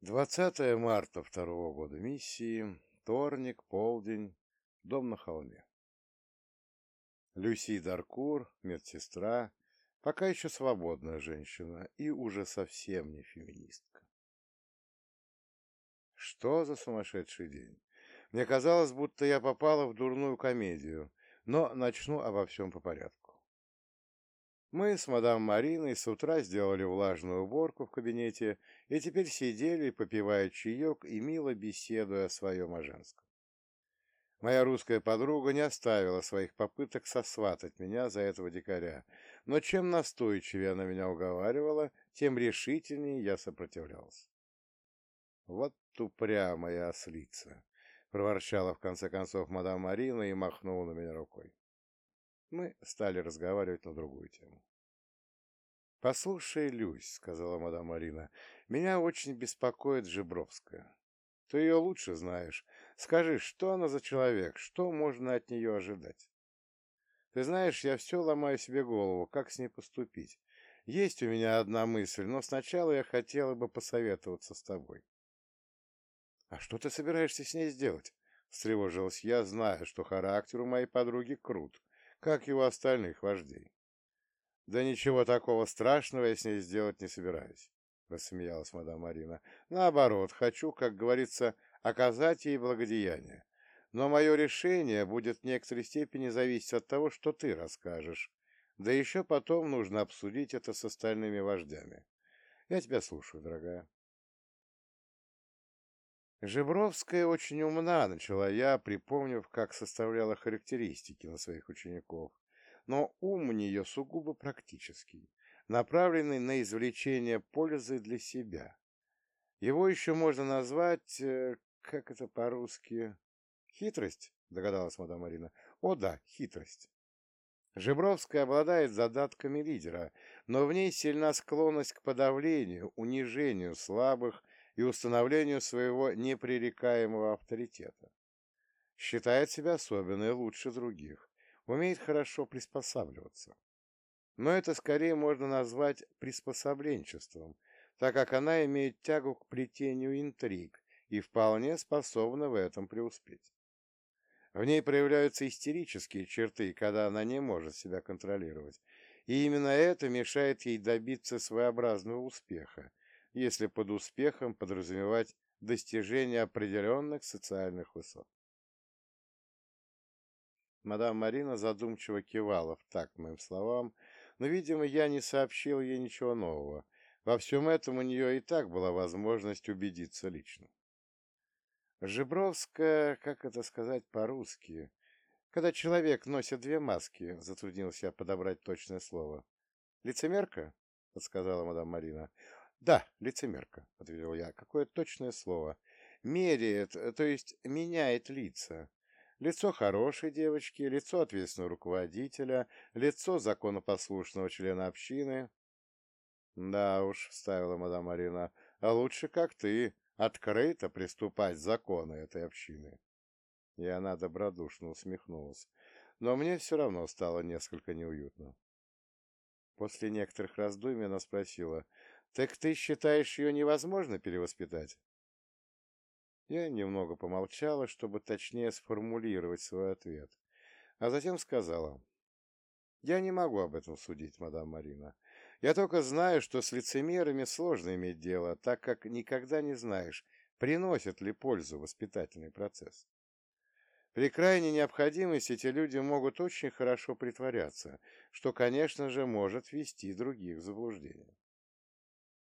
20 марта второго года миссии, вторник, полдень, дом на холме. Люси Даркур, медсестра, пока еще свободная женщина и уже совсем не феминистка. Что за сумасшедший день? Мне казалось, будто я попала в дурную комедию, но начну обо всем по порядку. Мы с мадам Мариной с утра сделали влажную уборку в кабинете и теперь сидели, попивая чаек и мило беседуя о своем о женском. Моя русская подруга не оставила своих попыток сосватать меня за этого дикаря, но чем настойчивее она меня уговаривала, тем решительнее я сопротивлялся. «Вот упрямая ослица!» — проворчала в конце концов мадам Марина и махнула на меня рукой. Мы стали разговаривать на другую тему. «Послушай, Люсь», — сказала мадам Марина, — «меня очень беспокоит Жибровская. Ты ее лучше знаешь. Скажи, что она за человек, что можно от нее ожидать? Ты знаешь, я все ломаю себе голову, как с ней поступить. Есть у меня одна мысль, но сначала я хотела бы посоветоваться с тобой». «А что ты собираешься с ней сделать?» — встревожилась я, зная, что характер у моей подруги крут, как и у остальных вождей. «Да ничего такого страшного я с ней сделать не собираюсь», — рассмеялась мадам Марина. «Наоборот, хочу, как говорится, оказать ей благодеяние. Но мое решение будет в некоторой степени зависеть от того, что ты расскажешь. Да еще потом нужно обсудить это с остальными вождями. Я тебя слушаю, дорогая». Жебровская очень умна, начала я, припомнив, как составляла характеристики на своих учеников. Но ум у нее сугубо практический, направленный на извлечение пользы для себя. Его еще можно назвать, э, как это по-русски, хитрость, догадалась мадам Марина. О да, хитрость. Жебровская обладает задатками лидера, но в ней сильна склонность к подавлению, унижению слабых и установлению своего непререкаемого авторитета. Считает себя особенной лучше других, умеет хорошо приспосабливаться. Но это скорее можно назвать приспособленчеством, так как она имеет тягу к плетению интриг и вполне способна в этом преуспеть. В ней проявляются истерические черты, когда она не может себя контролировать, и именно это мешает ей добиться своеобразного успеха, если под успехом подразумевать достижение определенных социальных высот. Мадам Марина задумчиво кивала в такт моим словам, но, видимо, я не сообщил ей ничего нового. Во всем этом у нее и так была возможность убедиться лично. Жибровская, как это сказать по-русски, когда человек носит две маски, затруднился я подобрать точное слово. Лицемерка? — подсказала мадам Марина. Да, лицемерка, — ответил я. Какое точное слово. Меряет, то есть меняет лица. Лицо хорошей девочки, лицо ответственного руководителя, лицо законопослушного члена общины. — Да уж, — вставила мадам Марина, — а лучше, как ты, открыто приступать к законы этой общины. И она добродушно усмехнулась. Но мне все равно стало несколько неуютно. После некоторых раздумий она спросила, «Так ты считаешь, ее невозможно перевоспитать?» Я немного помолчала, чтобы точнее сформулировать свой ответ, а затем сказала, «Я не могу об этом судить, мадам Марина. Я только знаю, что с лицемерами сложно иметь дело, так как никогда не знаешь, приносит ли пользу воспитательный процесс. При крайней необходимости эти люди могут очень хорошо притворяться, что, конечно же, может ввести других в заблуждение.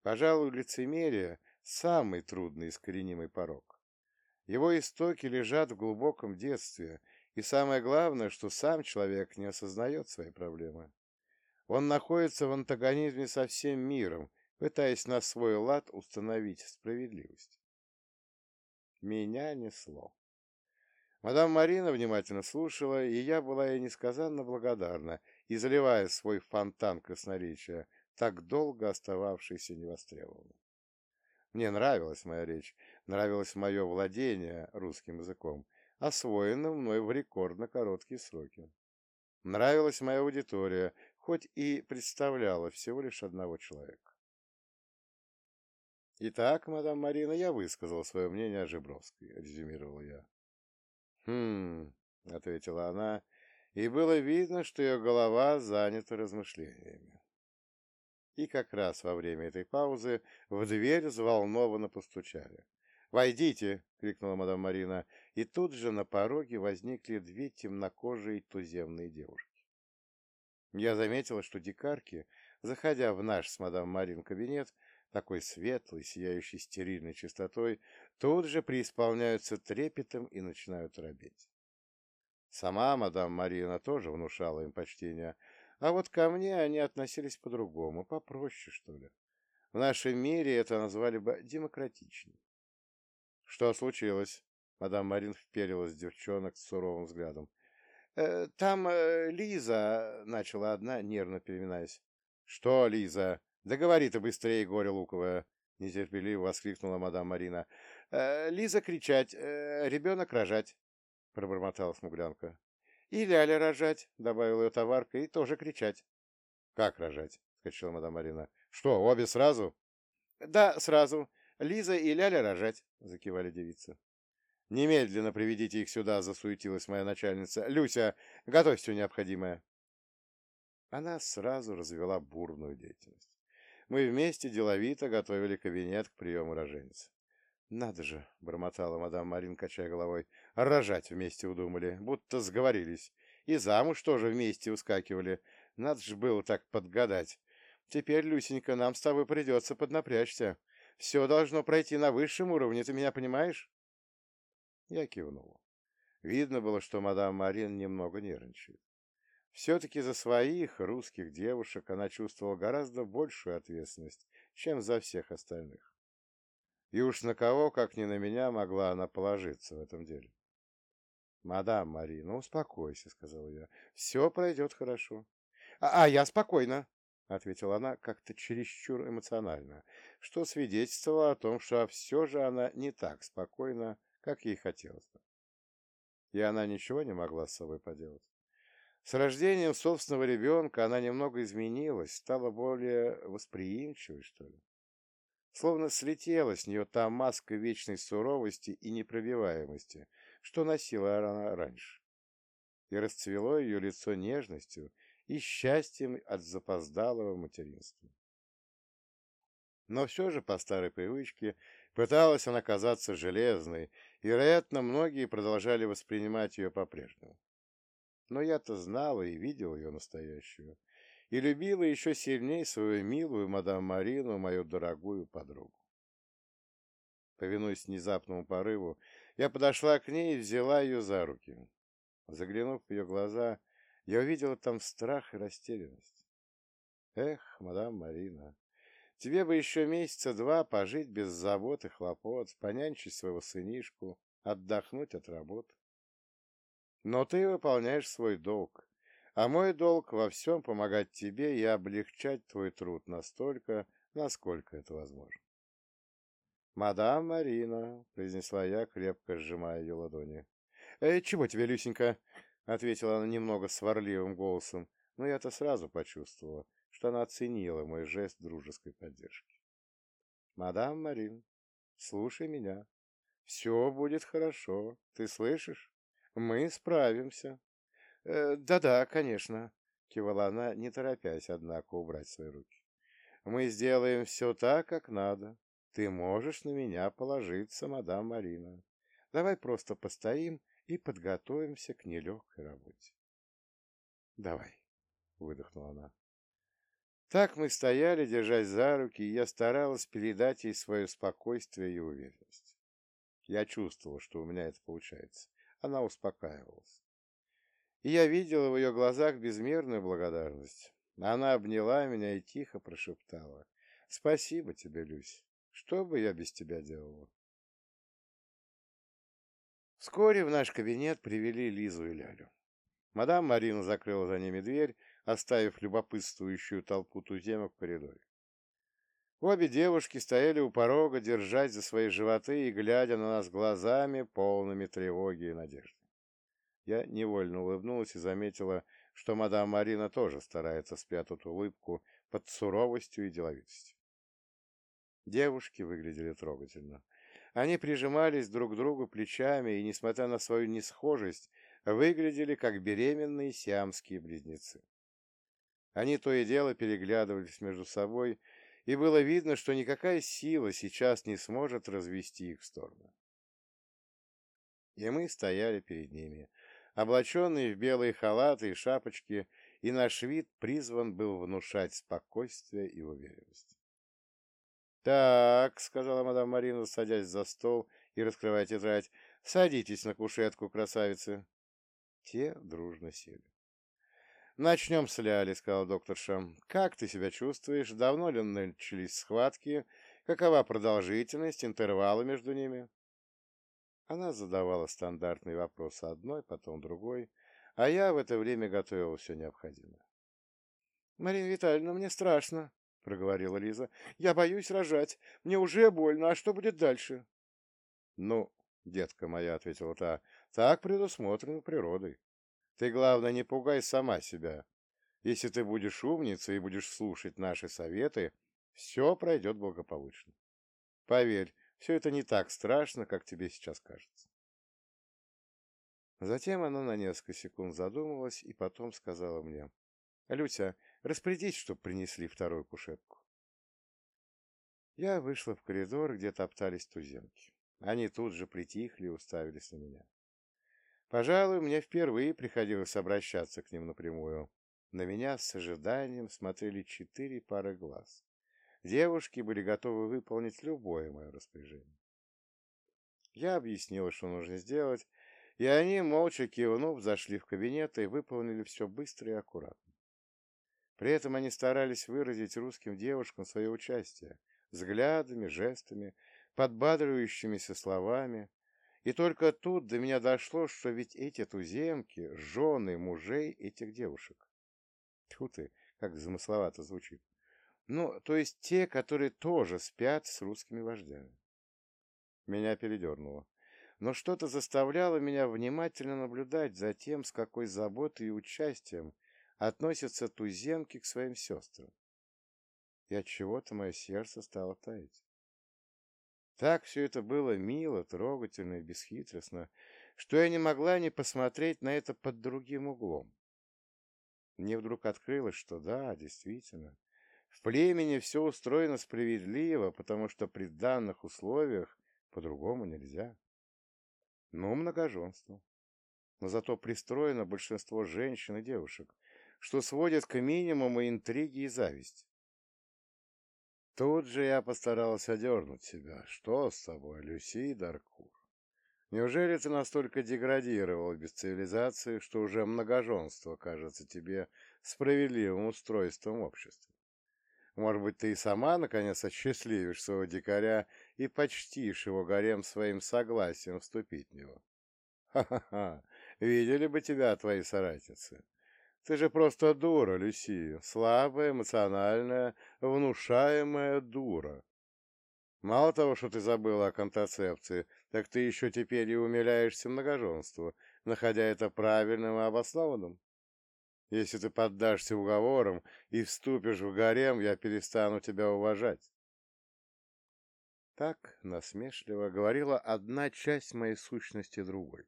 Пожалуй, лицемерие – самый трудный искоренимый порог. Его истоки лежат в глубоком детстве, и самое главное, что сам человек не осознает свои проблемы. Он находится в антагонизме со всем миром, пытаясь на свой лад установить справедливость. Меня несло. Мадам Марина внимательно слушала, и я была ей несказанно благодарна, изливая свой фонтан красноречия, так долго остававшийся невостребованным. Мне нравилась моя речь, нравилось мое владение русским языком, освоенным мной в рекордно короткие сроки. Нравилась моя аудитория, хоть и представляла всего лишь одного человека. Итак, мадам Марина, я высказал свое мнение о Жебровской, резюмировал я. Хм, ответила она, и было видно, что ее голова занята размышлениями. И как раз во время этой паузы в дверь взволнованно постучали. «Войдите!» — крикнула мадам Марина, и тут же на пороге возникли две темнокожие туземные девушки. Я заметила, что дикарки, заходя в наш с мадам Марин кабинет, такой светлый, сияющий стерильной чистотой, тут же преисполняются трепетом и начинают робеть. Сама мадам Марина тоже внушала им почтение, а вот ко мне они относились по-другому, попроще, что ли. В нашем мире это назвали бы демократичней. Что случилось? Мадам Марин вперилась в девчонок с суровым взглядом. «Э, «Там э, Лиза», — начала одна, нервно переминаясь. «Что, Лиза?» «Да говори ты быстрее, горе луковое!» — нетерпеливо воскликнула мадам Марина. «Э, «Лиза кричать, э, ребенок рожать!» — пробормотала смуглянка. «И Ляля рожать!» — добавила ее товарка, — «и тоже кричать!» «Как рожать?» — скачала мадам Марина. «Что, обе сразу?» «Да, сразу. Лиза и Ляля рожать!» — закивали девицы. «Немедленно приведите их сюда!» — засуетилась моя начальница. «Люся, готовь все необходимое!» Она сразу развела бурную деятельность мы вместе деловито готовили кабинет к приему роженицы. «Надо же!» — бормотала мадам Марин, качая головой. «Рожать вместе удумали, будто сговорились. И замуж тоже вместе ускакивали. Надо же было так подгадать. Теперь, Люсенька, нам с тобой придется поднапрячься. Все должно пройти на высшем уровне, ты меня понимаешь?» Я кивнул. Видно было, что мадам Марин немного нервничает. Все-таки за своих русских девушек она чувствовала гораздо большую ответственность, чем за всех остальных. И уж на кого, как ни на меня, могла она положиться в этом деле. «Мадам Марина, успокойся», — сказал я. «Все пройдет хорошо». «А, а я спокойна», — ответила она как-то чересчур эмоционально, что свидетельствовало о том, что все же она не так спокойна, как ей хотелось бы. И она ничего не могла с собой поделать. С рождением собственного ребенка она немного изменилась, стала более восприимчивой, что ли. Словно слетела с нее та маска вечной суровости и непробиваемости, что носила она раньше. И расцвело ее лицо нежностью и счастьем от запоздалого материнства. Но все же, по старой привычке, пыталась она казаться железной, и, вероятно, многие продолжали воспринимать ее по-прежнему. Но я-то знала и видела ее настоящую, и любила еще сильнее свою милую мадам Марину, мою дорогую подругу. Повинуясь внезапному порыву, я подошла к ней и взяла ее за руки. Заглянув в ее глаза, я увидела там страх и растерянность. Эх, мадам Марина, тебе бы еще месяца два пожить без забот и хлопот, понянчить своего сынишку, отдохнуть от работы. Но ты выполняешь свой долг, а мой долг во всем помогать тебе и облегчать твой труд настолько, насколько это возможно. «Мадам Марина», — произнесла я, крепко сжимая ее ладони. «Э, «Чего тебе, Люсенька?» — ответила она немного сварливым голосом, но я-то сразу почувствовала, что она оценила мой жест дружеской поддержки. «Мадам Марин, слушай меня. Все будет хорошо, ты слышишь?» Мы справимся. Э, да-да, конечно, кивала она, не торопясь, однако, убрать свои руки. Мы сделаем все так, как надо. Ты можешь на меня положиться, мадам Марина. Давай просто постоим и подготовимся к нелегкой работе. Давай, выдохнула она. Так мы стояли, держась за руки, и я старалась передать ей свое спокойствие и уверенность. Я чувствовал, что у меня это получается она успокаивалась. И я видела в ее глазах безмерную благодарность. Она обняла меня и тихо прошептала. «Спасибо тебе, Люсь. Что бы я без тебя делала?» Вскоре в наш кабинет привели Лизу и Лялю. Мадам Марина закрыла за ними дверь, оставив любопытствующую толпу туземок в коридоре. Обе девушки стояли у порога, держась за свои животы и глядя на нас глазами, полными тревоги и надежды. Я невольно улыбнулась и заметила, что мадам Марина тоже старается спрятать улыбку под суровостью и деловитостью. Девушки выглядели трогательно. Они прижимались друг к другу плечами и, несмотря на свою несхожесть, выглядели как беременные сиамские близнецы. Они то и дело переглядывались между собой, и было видно, что никакая сила сейчас не сможет развести их в сторону. И мы стояли перед ними, облаченные в белые халаты и шапочки, и наш вид призван был внушать спокойствие и уверенность. «Так», — сказала мадам Марина, садясь за стол и раскрывая тетрадь, — «садитесь на кушетку, красавицы». Те дружно сели. «Начнем с Ляли», — сказал докторша. «Как ты себя чувствуешь? Давно ли начались схватки? Какова продолжительность, интервалы между ними?» Она задавала стандартные вопросы одной, потом другой, а я в это время готовил все необходимое. «Марина Витальевна, мне страшно», — проговорила Лиза. «Я боюсь рожать. Мне уже больно. А что будет дальше?» «Ну, детка моя», — ответила та, — «так предусмотрено природой. Ты, главное, не пугай сама себя. Если ты будешь умницей и будешь слушать наши советы, все пройдет благополучно. Поверь, все это не так страшно, как тебе сейчас кажется». Затем она на несколько секунд задумалась и потом сказала мне. «Люся, Распорядись, чтоб принесли вторую кушетку. Я вышла в коридор, где топтались туземки. Они тут же притихли и уставились на меня. Пожалуй, мне впервые приходилось обращаться к ним напрямую. На меня с ожиданием смотрели четыре пары глаз. Девушки были готовы выполнить любое мое распоряжение. Я объяснила, что нужно сделать, и они, молча кивнув, зашли в кабинет и выполнили все быстро и аккуратно. При этом они старались выразить русским девушкам свое участие взглядами, жестами, подбадривающимися словами. И только тут до меня дошло, что ведь эти туземки — жены мужей этих девушек. Тьфу ты, как замысловато звучит. Ну, то есть те, которые тоже спят с русскими вождями. Меня передернуло. Но что-то заставляло меня внимательно наблюдать за тем, с какой заботой и участием относятся туземки к своим сестрам. И от чего-то мое сердце стало таять. Так все это было мило, трогательно и бесхитростно, что я не могла не посмотреть на это под другим углом. Мне вдруг открылось, что да, действительно, в племени все устроено справедливо, потому что при данных условиях по-другому нельзя. Ну, многоженство. Но зато пристроено большинство женщин и девушек, что сводит к минимуму интриги и зависть. Тут же я постарался одернуть себя. Что с тобой, Люси Даркур? Неужели ты настолько деградировал без цивилизации, что уже многоженство кажется тебе справедливым устройством общества? Может быть, ты и сама, наконец, осчастливишь своего дикаря и почтишь его гарем своим согласием вступить в него? Ха-ха-ха! Видели бы тебя твои соратницы! Ты же просто дура, Люси, слабая, эмоциональная, внушаемая дура. Мало того, что ты забыла о контрацепции, так ты еще теперь и умиляешься многоженству, находя это правильным и обоснованным. Если ты поддашься уговорам и вступишь в гарем, я перестану тебя уважать. Так насмешливо говорила одна часть моей сущности другой.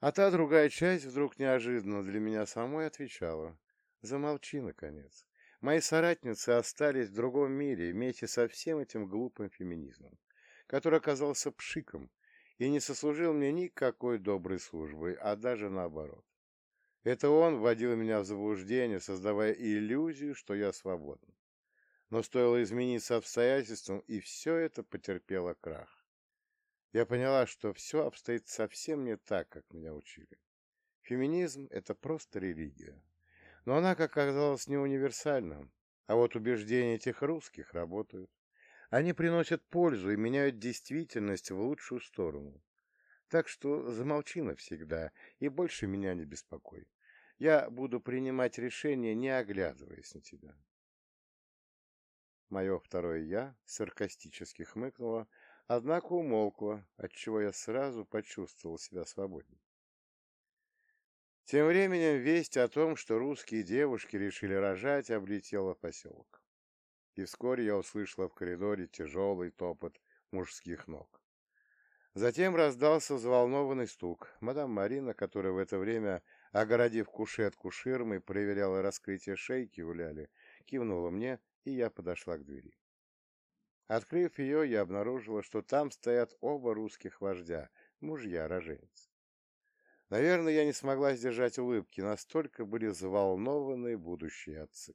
А та другая часть вдруг неожиданно для меня самой отвечала. Замолчи, наконец. Мои соратницы остались в другом мире вместе со всем этим глупым феминизмом, который оказался пшиком и не сослужил мне никакой доброй службы, а даже наоборот. Это он вводил меня в заблуждение, создавая иллюзию, что я свободен. Но стоило измениться обстоятельствам, и все это потерпело крах я поняла, что все обстоит совсем не так, как меня учили. Феминизм — это просто религия. Но она, как оказалось, не универсальна. А вот убеждения этих русских работают. Они приносят пользу и меняют действительность в лучшую сторону. Так что замолчи навсегда и больше меня не беспокой. Я буду принимать решения, не оглядываясь на тебя. Мое второе «я» саркастически хмыкнуло, однако умолкла, отчего я сразу почувствовал себя свободнее. Тем временем весть о том, что русские девушки решили рожать, облетела поселок. и вскоре я услышала в коридоре тяжелый топот мужских ног. Затем раздался взволнованный стук. Мадам Марина, которая в это время, огородив кушетку ширмой, проверяла раскрытие шейки у Ляли, кивнула мне, и я подошла к двери. Открыв ее, я обнаружила, что там стоят оба русских вождя, мужья роженец. Наверное, я не смогла сдержать улыбки, настолько были взволнованы будущие отцы.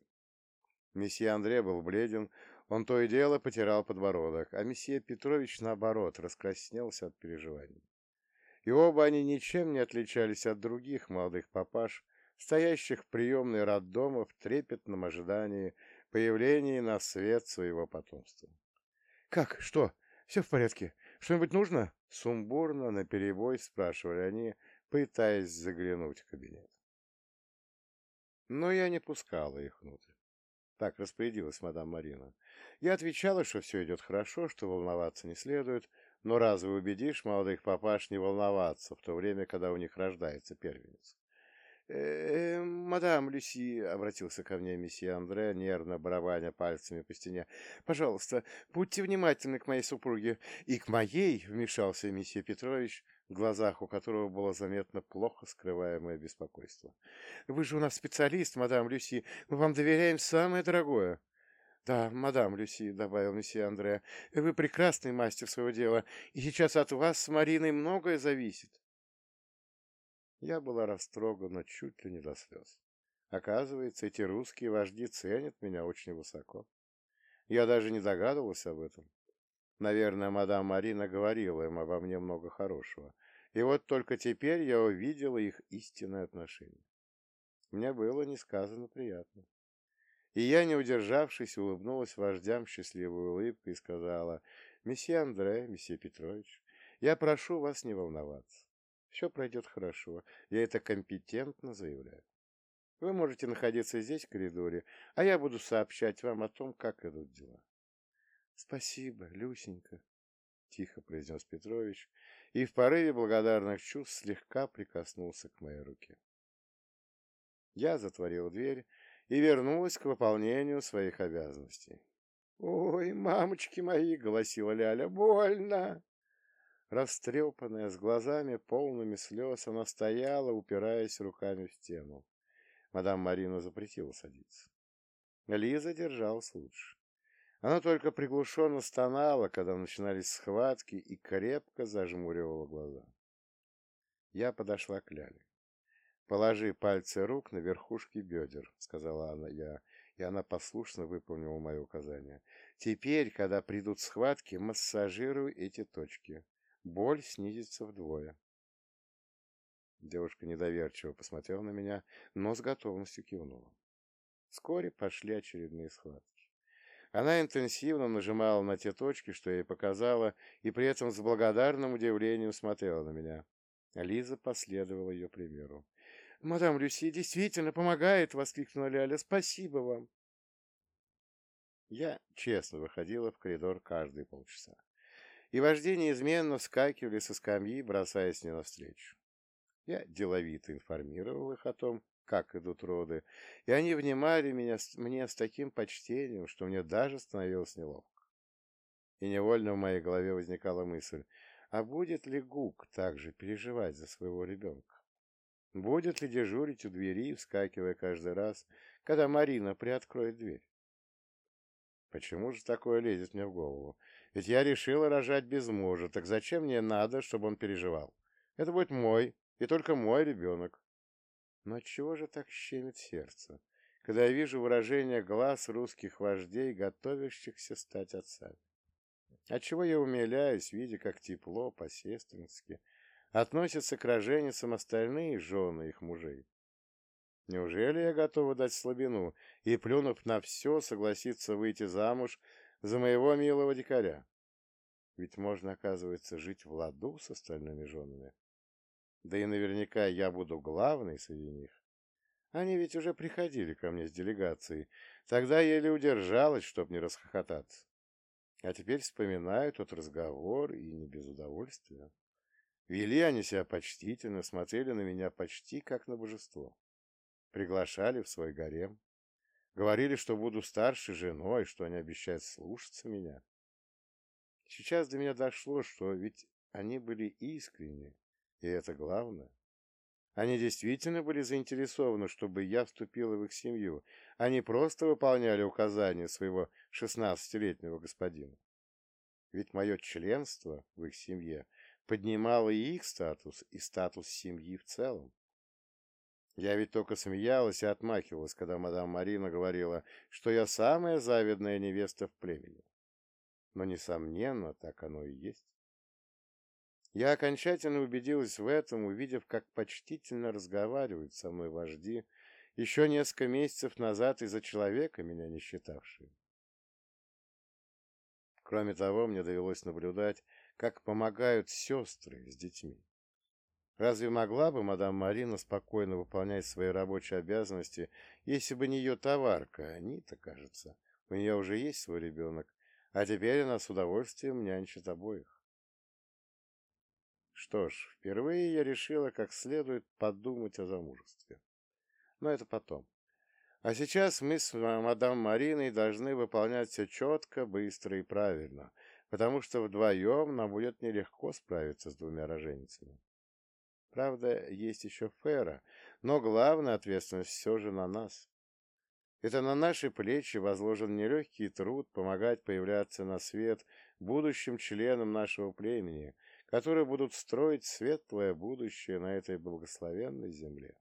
Месье Андре был бледен, он то и дело потирал подбородок, а месье Петрович, наоборот, раскраснелся от переживаний. И оба они ничем не отличались от других молодых папаш, стоящих в приемной роддома в трепетном ожидании появления на свет своего потомства. «Как? Что? Все в порядке? Что-нибудь нужно?» Сумбурно, наперебой спрашивали они, пытаясь заглянуть в кабинет. Но я не пускала их внутрь. Так распорядилась мадам Марина. Я отвечала, что все идет хорошо, что волноваться не следует, но разве убедишь молодых папаш не волноваться в то время, когда у них рождается первенец? «Э, -э мадам Люси, — обратился ко мне месье Андре, нервно барабаня пальцами по стене, — пожалуйста, будьте внимательны к моей супруге. И к моей, — вмешался месье Петрович, в глазах у которого было заметно плохо скрываемое беспокойство. — Вы же у нас специалист, мадам Люси, мы вам доверяем самое дорогое. — Да, мадам Люси, — добавил месье Андре, — вы прекрасный мастер своего дела, и сейчас от вас с Мариной многое зависит. Я была растрогана чуть ли не до слез. Оказывается, эти русские вожди ценят меня очень высоко. Я даже не догадывалась об этом. Наверное, мадам Марина говорила им обо мне много хорошего. И вот только теперь я увидела их истинное отношение. Мне было несказанно приятно. И я, не удержавшись, улыбнулась вождям счастливой улыбкой и сказала, «Месье Андре, месье Петрович, я прошу вас не волноваться. Все пройдет хорошо. Я это компетентно заявляю. Вы можете находиться здесь, в коридоре, а я буду сообщать вам о том, как идут дела. — Спасибо, Люсенька, — тихо произнес Петрович, и в порыве благодарных чувств слегка прикоснулся к моей руке. Я затворил дверь и вернулась к выполнению своих обязанностей. — Ой, мамочки мои, — голосила Ляля, — больно! Растрепанная, с глазами полными слез, она стояла, упираясь руками в стену. Мадам Марина запретила садиться. Лиза держалась лучше. Она только приглушенно стонала, когда начинались схватки, и крепко зажмуривала глаза. Я подошла к Ляле. «Положи пальцы рук на верхушки бедер», — сказала она я, и она послушно выполнила мое указание. «Теперь, когда придут схватки, массажируй эти точки боль снизится вдвое. Девушка недоверчиво посмотрела на меня, но с готовностью кивнула. Вскоре пошли очередные схватки. Она интенсивно нажимала на те точки, что я ей показала, и при этом с благодарным удивлением смотрела на меня. Лиза последовала ее примеру. «Мадам Люси действительно помогает!» — воскликнула Ляля. «Спасибо вам!» Я честно выходила в коридор каждые полчаса и вожди неизменно вскакивали со скамьи, бросаясь мне навстречу. Я деловито информировал их о том, как идут роды, и они внимали меня, мне с таким почтением, что мне даже становилось неловко. И невольно в моей голове возникала мысль, а будет ли Гук также переживать за своего ребенка? Будет ли дежурить у двери, вскакивая каждый раз, когда Марина приоткроет дверь? Почему же такое лезет мне в голову? Ведь я решила рожать без мужа, так зачем мне надо, чтобы он переживал? Это будет мой, и только мой ребенок. Но чего же так щемит сердце, когда я вижу выражение глаз русских вождей, готовящихся стать отцами? Отчего я умиляюсь, видя, как тепло, по-сестрински, относятся к роженицам остальные жены их мужей? Неужели я готова дать слабину и, плюнув на все, согласиться выйти замуж за моего милого дикаря. Ведь можно, оказывается, жить в ладу с остальными женами. Да и наверняка я буду главной среди них. Они ведь уже приходили ко мне с делегацией. Тогда еле удержалась, чтобы не расхохотаться. А теперь вспоминаю тот разговор и не без удовольствия. Вели они себя почтительно, смотрели на меня почти как на божество. Приглашали в свой гарем. Говорили, что буду старшей женой, что они обещают слушаться меня. Сейчас до меня дошло, что ведь они были искренни, и это главное. Они действительно были заинтересованы, чтобы я вступила в их семью, они просто выполняли указания своего шестнадцатилетнего господина. Ведь мое членство в их семье поднимало и их статус, и статус семьи в целом. Я ведь только смеялась и отмахивалась, когда мадам Марина говорила, что я самая завидная невеста в племени. Но, несомненно, так оно и есть. Я окончательно убедилась в этом, увидев, как почтительно разговаривают со мной вожди, еще несколько месяцев назад из-за человека, меня не считавшие. Кроме того, мне довелось наблюдать, как помогают сестры с детьми. Разве могла бы мадам Марина спокойно выполнять свои рабочие обязанности, если бы не ее товарка, Анита, кажется? У нее уже есть свой ребенок, а теперь она с удовольствием нянчит обоих. Что ж, впервые я решила как следует подумать о замужестве. Но это потом. А сейчас мы с мадам Мариной должны выполнять все четко, быстро и правильно, потому что вдвоем нам будет нелегко справиться с двумя роженицами. Правда, есть еще Фера, но главная ответственность все же на нас. Это на наши плечи возложен нелегкий труд помогать появляться на свет будущим членам нашего племени – которые будут строить светлое будущее на этой благословенной земле.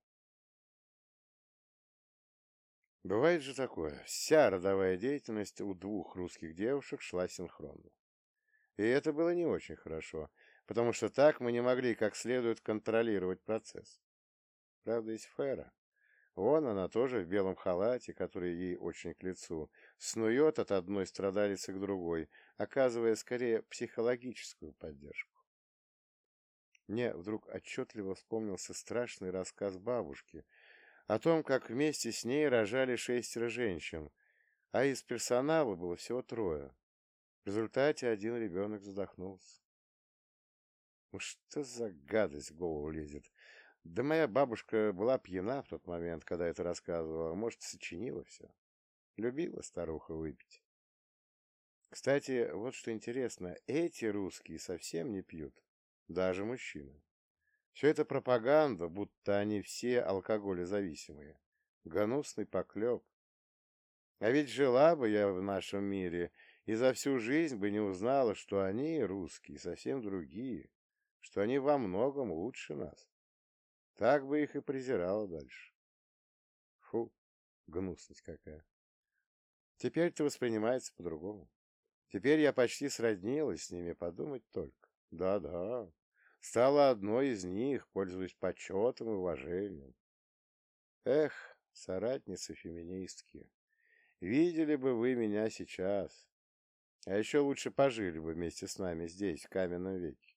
Бывает же такое, вся родовая деятельность у двух русских девушек шла синхронно. И это было не очень хорошо, потому что так мы не могли как следует контролировать процесс. Правда, есть Фера. Вон она тоже в белом халате, который ей очень к лицу, снует от одной страдалицы к другой, оказывая скорее психологическую поддержку. Мне вдруг отчетливо вспомнился страшный рассказ бабушки о том, как вместе с ней рожали шестеро женщин, а из персонала было всего трое. В результате один ребенок задохнулся. Ну что за гадость в голову лезет? Да моя бабушка была пьяна в тот момент, когда это рассказывала, может, сочинила все. Любила старуха выпить. Кстати, вот что интересно, эти русские совсем не пьют даже мужчины. Все это пропаганда, будто они все алкоголезависимые. Гнусный поклеп. А ведь жила бы я в нашем мире и за всю жизнь бы не узнала, что они, русские, совсем другие, что они во многом лучше нас. Так бы их и презирала дальше. Фу, гнусность какая. Теперь это воспринимается по-другому. Теперь я почти сроднилась с ними, подумать только. Да-да, стала одной из них, пользуясь почетом и уважением. Эх, соратницы-феминистки, видели бы вы меня сейчас. А еще лучше пожили бы вместе с нами здесь, в каменном веке.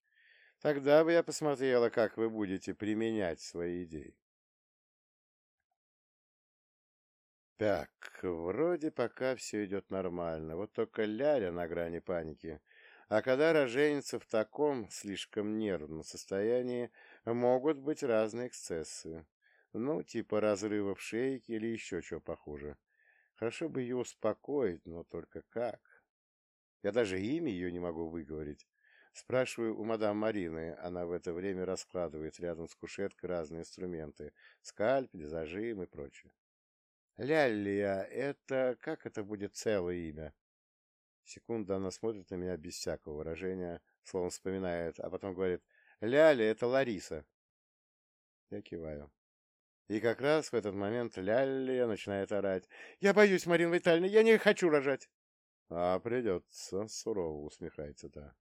Тогда бы я посмотрела, как вы будете применять свои идеи. Так, вроде пока все идет нормально, вот только Ляля на грани паники — а когда роженица в таком слишком нервном состоянии, могут быть разные эксцессы. Ну, типа разрыва в шейке или еще чего похуже. Хорошо бы ее успокоить, но только как? Я даже имя ее не могу выговорить. Спрашиваю у мадам Марины, она в это время раскладывает рядом с кушеткой разные инструменты. Скальпель, зажим и прочее. Лялия, это как это будет целое имя? Секунду она смотрит на меня без всякого выражения, словно вспоминает, а потом говорит «Ляля, это Лариса». Я киваю. И как раз в этот момент Ляля начинает орать. «Я боюсь, Марина Витальевна, я не хочу рожать!» «А придется», — сурово усмехается та.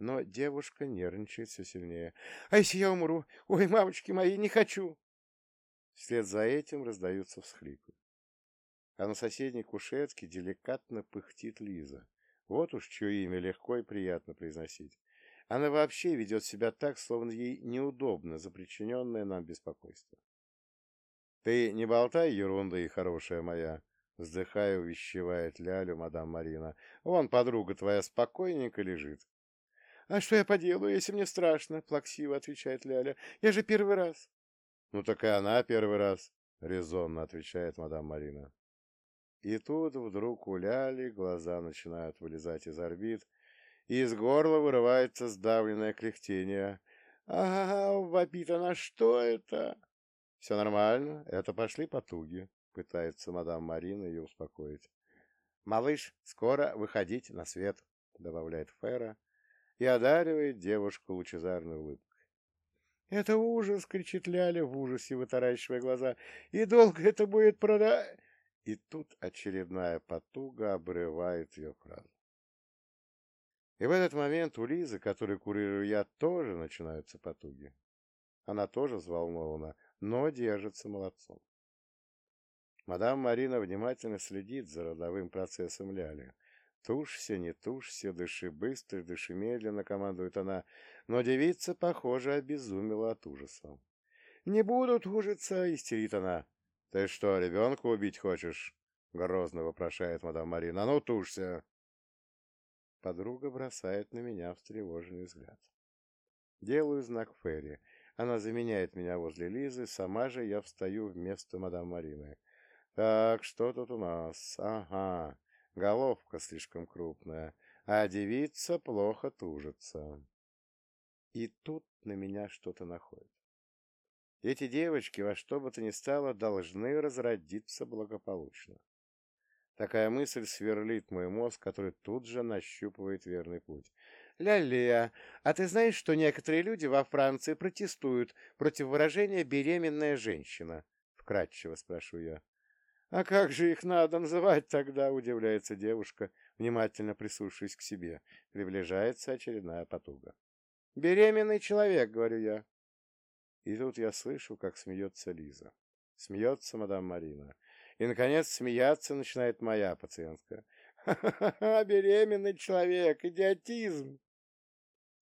Но девушка нервничает все сильнее. «А если я умру? Ой, мамочки мои, не хочу!» Вслед за этим раздаются всхлипы. А на соседней кушетке деликатно пыхтит Лиза. Вот уж чье имя легко и приятно произносить. Она вообще ведет себя так, словно ей неудобно за причиненное нам беспокойство. «Ты не болтай ерунды, хорошая моя!» Вздыхая, увещевает Лялю мадам Марина. «Вон подруга твоя спокойненько лежит». «А что я поделаю, если мне страшно?» — плаксиво отвечает Ляля. «Я же первый раз». «Ну так и она первый раз», — резонно отвечает мадам Марина. И тут вдруг у Ляли глаза начинают вылезать из орбит, и из горла вырывается сдавленное кряхтение. «Ага, вопит она, что это?» «Все нормально, это пошли потуги», — пытается мадам Марина ее успокоить. «Малыш, скоро выходить на свет», — добавляет Фера и одаривает девушку лучезарной улыбкой. «Это ужас!» — кричит Ляля в ужасе, вытаращивая глаза. «И долго это будет прода...» И тут очередная потуга обрывает ее фразу. И в этот момент у Лизы, которую курирую я, тоже начинаются потуги. Она тоже взволнована, но держится молодцом. Мадам Марина внимательно следит за родовым процессом Ляли. «Тушься, не тушься, дыши быстро, дыши медленно», — командует она, но девица, похоже, обезумела от ужаса. «Не буду тужиться», — истерит она. «Ты что, ребенка убить хочешь?» — грозно вопрошает мадам Марина. «А ну, тушься!» Подруга бросает на меня встревоженный взгляд. Делаю знак Ферри. Она заменяет меня возле Лизы, сама же я встаю вместо мадам Марины. Так, что тут у нас? Ага, головка слишком крупная, а девица плохо тужится. И тут на меня что-то находит. Эти девочки во что бы то ни стало должны разродиться благополучно. Такая мысль сверлит мой мозг, который тут же нащупывает верный путь. «Ля-ля, а ты знаешь, что некоторые люди во Франции протестуют против выражения «беременная женщина»?» — вкратчиво спрашиваю я. «А как же их надо называть тогда?» — удивляется девушка, внимательно прислушиваясь к себе. Приближается очередная потуга. «Беременный человек», — говорю я. И тут я слышу, как смеется Лиза. Смеется мадам Марина. И, наконец, смеяться начинает моя пациентка. «Ха-ха-ха! Беременный человек! Идиотизм!»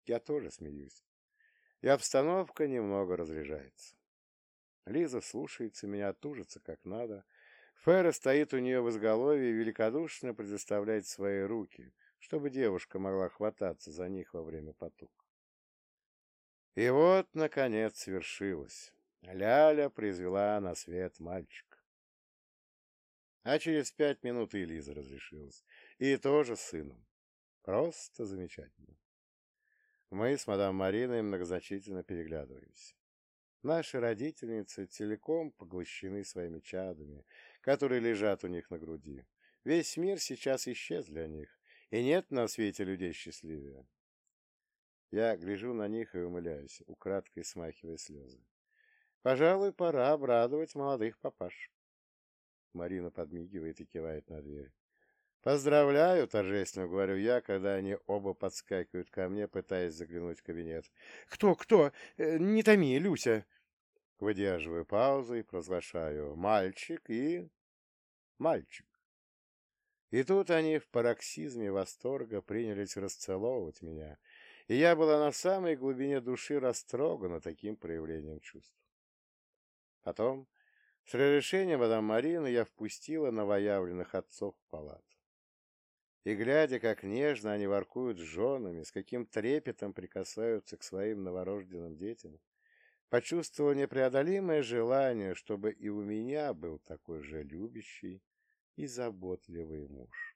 Я тоже смеюсь. И обстановка немного разряжается. Лиза слушается меня, тужится как надо, Фера стоит у нее в изголовье и великодушно предоставляет свои руки, чтобы девушка могла хвататься за них во время потуг. И вот, наконец, свершилось. Ляля произвела на свет мальчик. А через пять минут и Лиза разрешилась. И тоже с сыном. Просто замечательно. Мы с мадам Мариной многозначительно переглядываемся. Наши родительницы целиком поглощены своими чадами, которые лежат у них на груди. Весь мир сейчас исчез для них, и нет на свете людей счастливее. Я гляжу на них и умыляюсь, украдкой смахивая слезы. Пожалуй, пора обрадовать молодых папаш. Марина подмигивает и кивает на дверь. «Поздравляю!» — торжественно говорю я, когда они оба подскакивают ко мне, пытаясь заглянуть в кабинет. «Кто, кто? Э, не томи, Люся!» Выдерживаю паузу и провозглашаю «мальчик» и «мальчик». И тут они в пароксизме восторга принялись расцеловывать меня, и я была на самой глубине души растрогана таким проявлением чувств. Потом, с разрешением мадам Марины, я впустила новоявленных отцов в палату. И, глядя, как нежно они воркуют с женами, с каким трепетом прикасаются к своим новорожденным детям, почувствовал непреодолимое желание, чтобы и у меня был такой же любящий и заботливый муж.